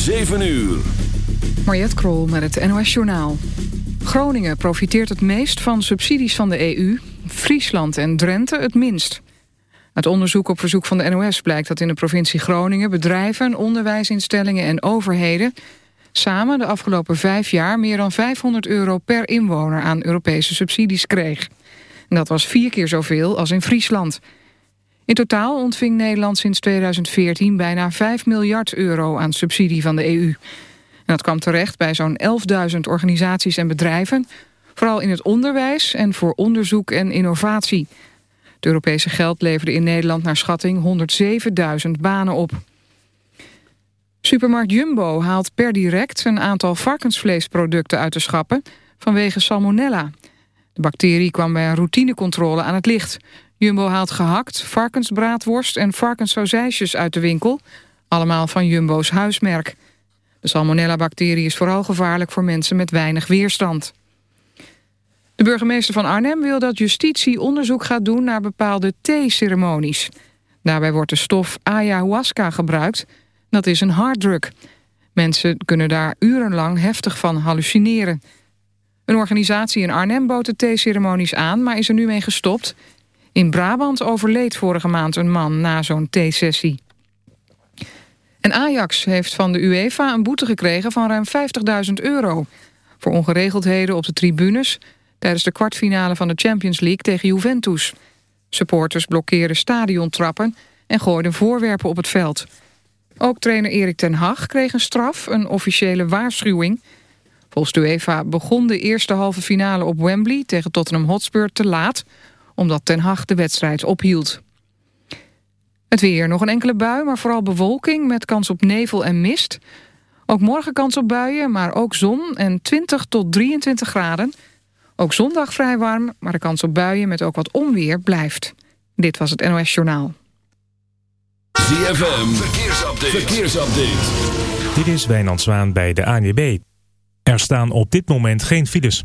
7 uur. Mariette Krol met het NOS Journaal. Groningen profiteert het meest van subsidies van de EU. Friesland en Drenthe het minst. Uit onderzoek op verzoek van de NOS blijkt dat in de provincie Groningen... bedrijven, onderwijsinstellingen en overheden... samen de afgelopen vijf jaar meer dan 500 euro per inwoner... aan Europese subsidies kreeg. En dat was vier keer zoveel als in Friesland... In totaal ontving Nederland sinds 2014 bijna 5 miljard euro aan subsidie van de EU. En dat kwam terecht bij zo'n 11.000 organisaties en bedrijven... vooral in het onderwijs en voor onderzoek en innovatie. Het Europese geld leverde in Nederland naar schatting 107.000 banen op. Supermarkt Jumbo haalt per direct een aantal varkensvleesproducten uit de schappen... vanwege salmonella. De bacterie kwam bij een routinecontrole aan het licht... Jumbo haalt gehakt, varkensbraadworst en varkenssausijsjes uit de winkel. Allemaal van Jumbo's huismerk. De salmonella-bacterie is vooral gevaarlijk voor mensen met weinig weerstand. De burgemeester van Arnhem wil dat justitie onderzoek gaat doen naar bepaalde thee-ceremonies. Daarbij wordt de stof ayahuasca gebruikt. Dat is een harddruk. Mensen kunnen daar urenlang heftig van hallucineren. Een organisatie in Arnhem bood de thee-ceremonies aan, maar is er nu mee gestopt... In Brabant overleed vorige maand een man na zo'n theesessie. En Ajax heeft van de UEFA een boete gekregen van ruim 50.000 euro... voor ongeregeldheden op de tribunes... tijdens de kwartfinale van de Champions League tegen Juventus. Supporters blokkeerden stadiontrappen en gooiden voorwerpen op het veld. Ook trainer Erik ten Hag kreeg een straf, een officiële waarschuwing. Volgens de UEFA begon de eerste halve finale op Wembley... tegen Tottenham Hotspur te laat omdat Ten Hag de wedstrijd ophield. Het weer, nog een enkele bui, maar vooral bewolking met kans op nevel en mist. Ook morgen kans op buien, maar ook zon en 20 tot 23 graden. Ook zondag vrij warm, maar de kans op buien met ook wat onweer blijft. Dit was het NOS Journaal. ZFM, verkeersupdate. verkeersupdate. Dit is Wijnand Zwaan bij de ANWB. Er staan op dit moment geen files.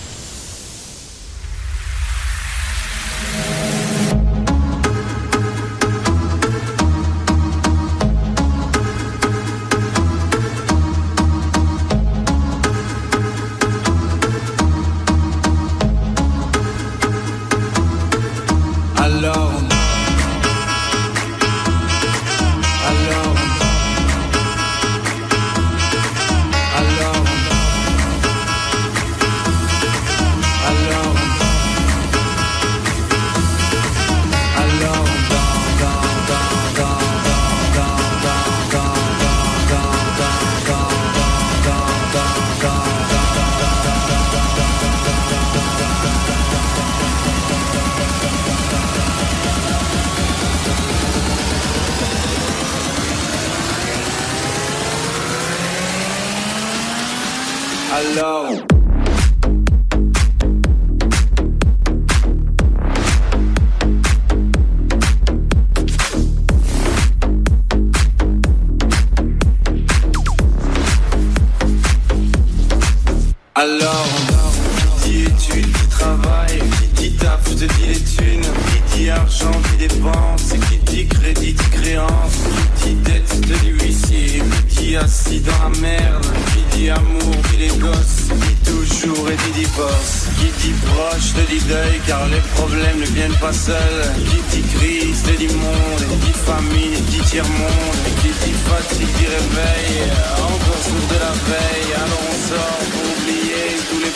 Alors, qui dit études, qui travaille, qui dit taf, te dit les thunes, qui dit argent, qui dépense, qui dit crédit, dit créance, qui dit dette, te dit huissier, qui dit assis dans la merde, qui dit amour, dit les gosses, qui toujours et dit divorce, qui dit proche, te dit deuil, car les problèmes ne viennent pas seuls, qui dit crise, te dit monde, qui dit famine, dit tiers-monde, qui dit fatigue, dit réveil, encore sourd de la veille, alors on sort pour oublier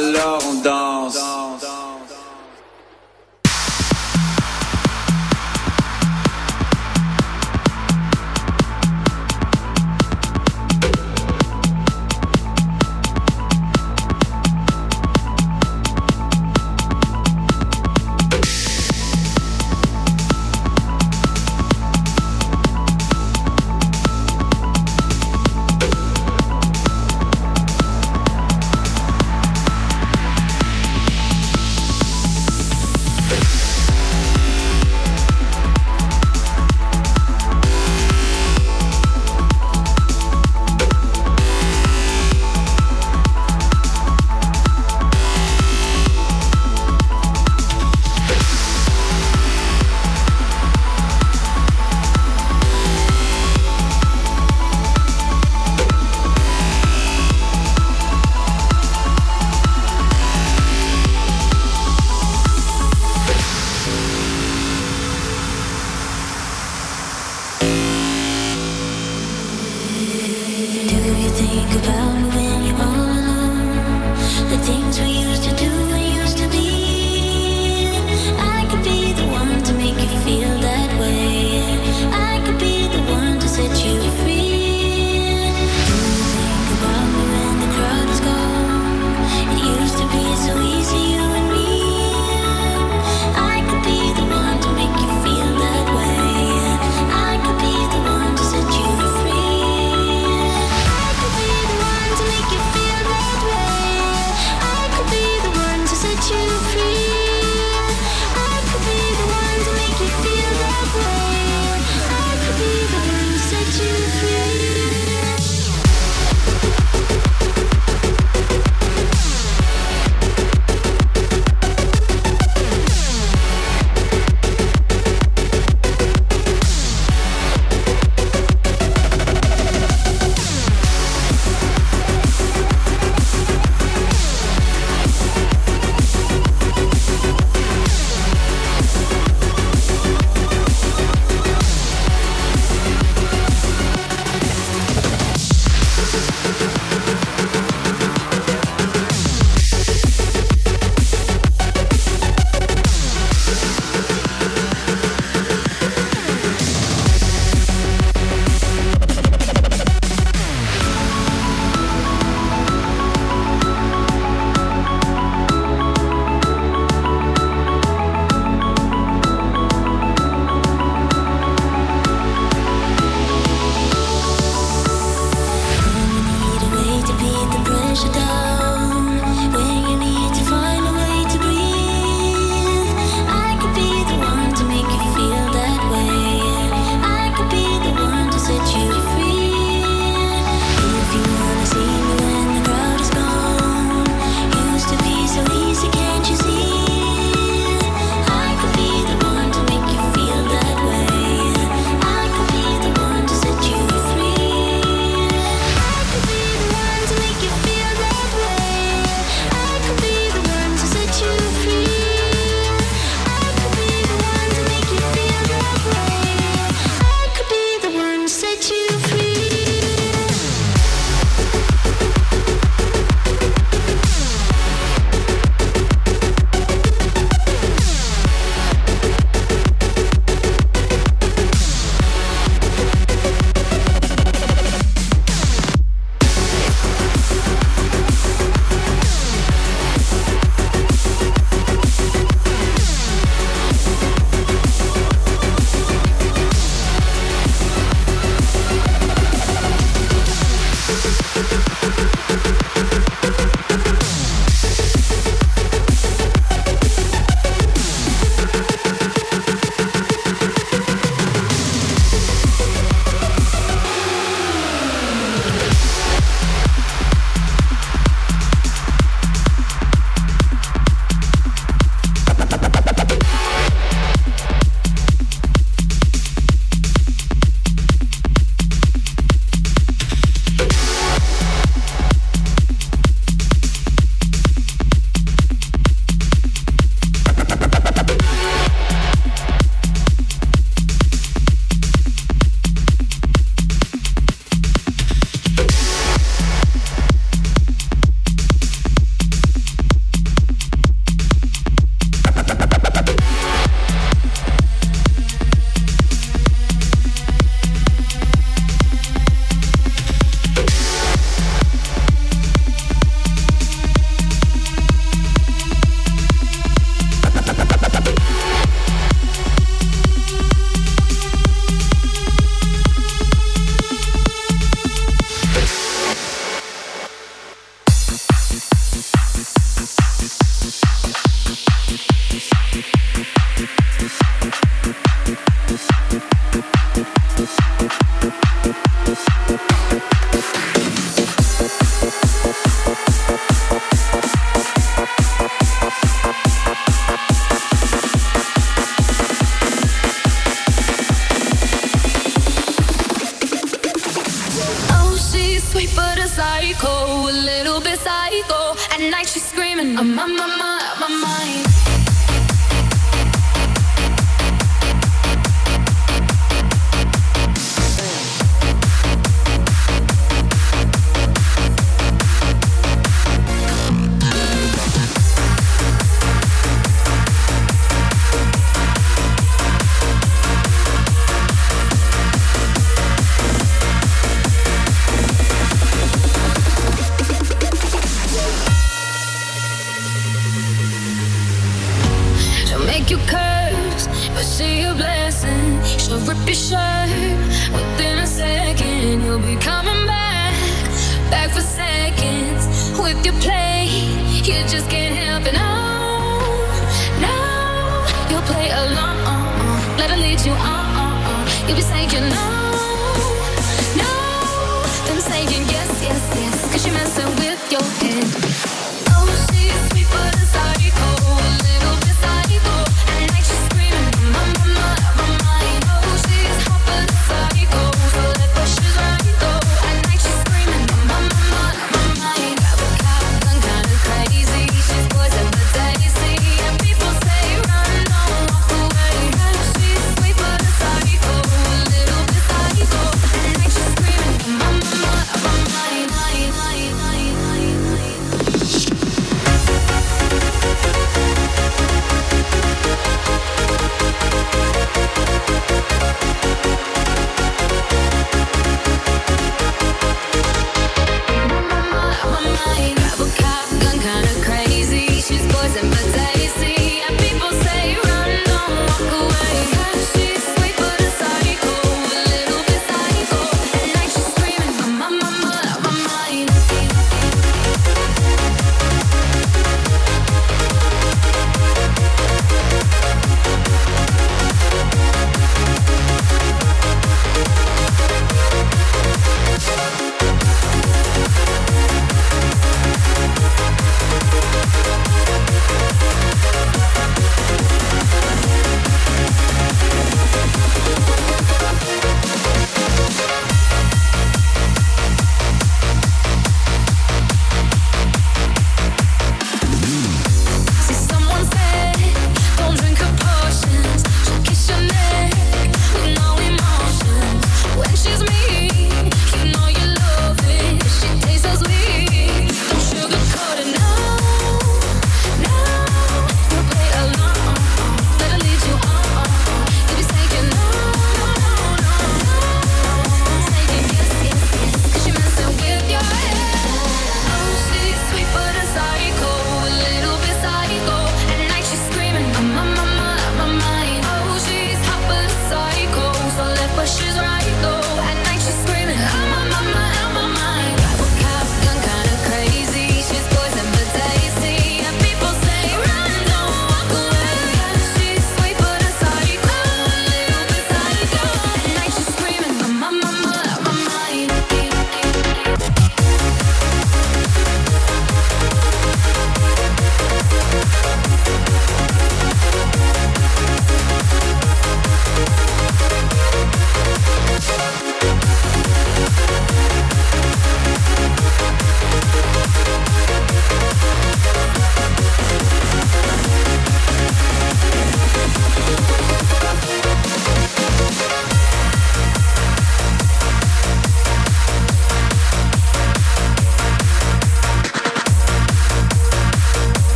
alors on danse.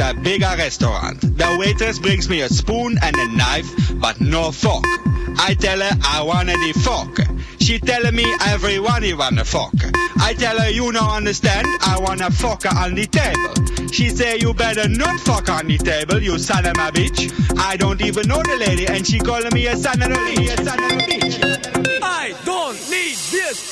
At a bigger restaurant. The waitress brings me a spoon and a knife, but no fork. I tell her I want the fork. She telling me everyone you want a fork. I tell her you no understand, I want a fork on the table. She say you better not fuck on the table, you son of a bitch. I don't even know the lady, and she calling me. A son of a bitch. I don't need this.